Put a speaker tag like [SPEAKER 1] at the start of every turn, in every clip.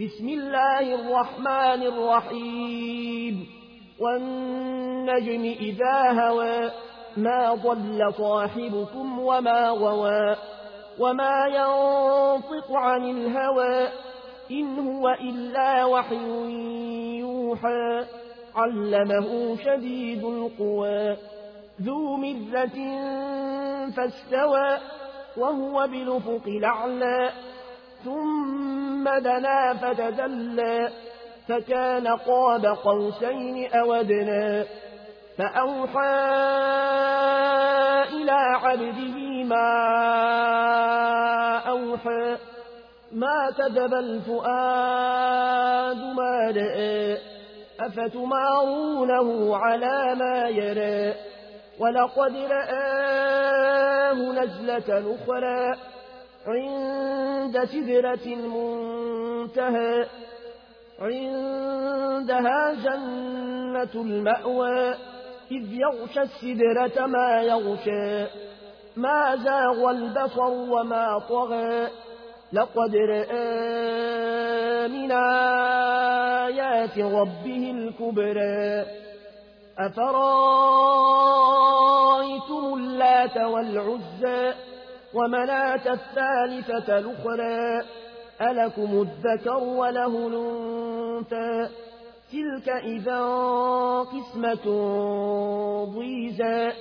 [SPEAKER 1] بسم الله الرحمن الرحيم. والنجم إذا هوى ما ضل صاحبكم وما غوى وما ينطق عن الهوى إن هو إلا وحي يوحى. علمه شديد القوى ذو مرة فاستوى وهو بالأفق الأعلى. ثم دنا فتدلى فكان قاب قوسين أودنا فأوحى إلى عبده ما أوحى ما كذب الفؤاد ما رأى أفتمارونه على ما يرى ولقد رآه نزلة أخرى. عند سدرة المنتهى عندها جنة المأوى إذ يغشى السدرة ما يغشى ما زاغ البصر وما طغى. لقد رأى من آيات ربه الكبرى. أفرأيتم اللات والعزى؟ ومناة الثالثة الأخرى ألكم الذكر وله الأنثى. تلك إذا قسمة ضيزى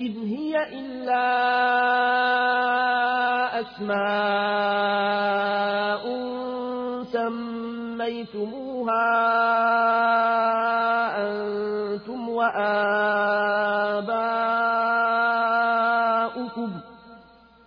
[SPEAKER 1] إذ هي إلا أسماء سميتموها أنتم وآباؤكم.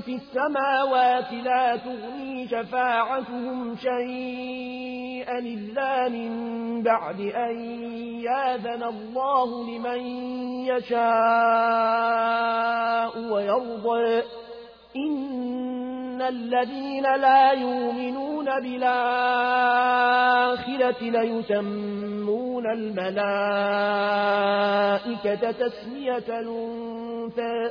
[SPEAKER 1] في السماوات لا تغني شفاعتهم شيئا إلا من بعد أن ياذن الله لمن يشاء ويرضى. إن الذين لا يؤمنون بالآخرة ليسمون الملائكة تسمية الأنثى.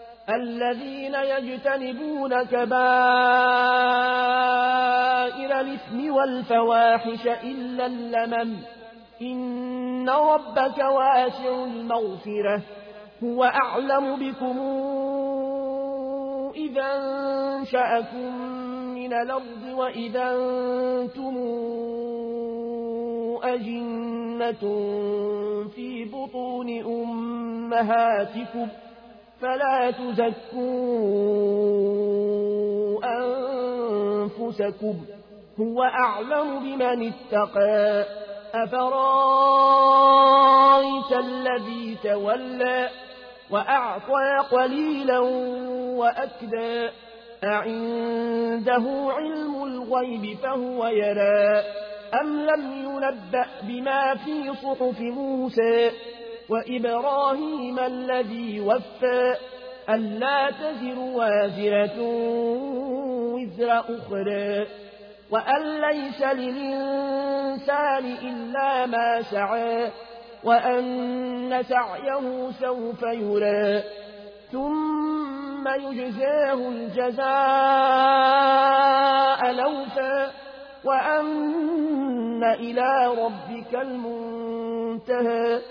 [SPEAKER 1] الذين يجتنبون كبائر الإثم والفواحش إلا اللمم. إن ربك واسع المغفرة. هو أعلم بكم إذا أنشأكم من الأرض وإذا أنتم أجنة في بطون أمهاتكم. فلا تزكوا أنفسكم هو أعلم بمن اتقى. أفرأيت الذي تولى وأعطى قليلا وأكدى. أعنده علم الغيب فهو يرى. أم لم ينبأ بما في صحف موسى؟ وإبراهيم الذي وفى ألا تزر وازرة وزر أخرى وأن ليس للإنسان إلا ما سعى وأن سعيه سوف يرى. ثم يجزاه الجزاء لوفا وأن إلى ربك المنتهى.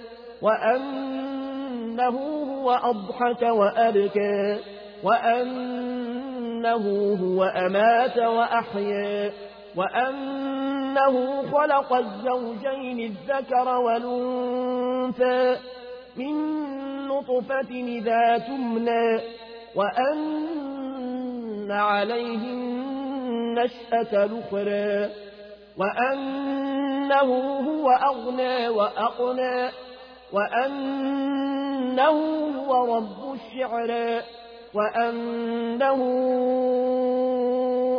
[SPEAKER 1] وأنه هو أضحك وأبكى وأنه هو أمات وأحيا وأنه خلق الزوجين الذكر والأنثى من نطفة إذا تمنى وأن عليه النشأة الأخرى وأنه هو أغنى وأقنى. وأنه هو رب الشعرى وأنه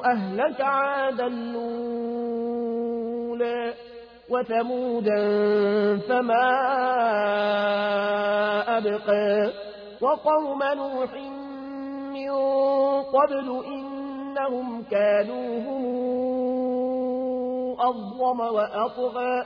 [SPEAKER 1] أهلك عادا الأولى وثمودا فما أبقى وقوم نوح من قبل إنهم كانوا هم أظلم وأطغى.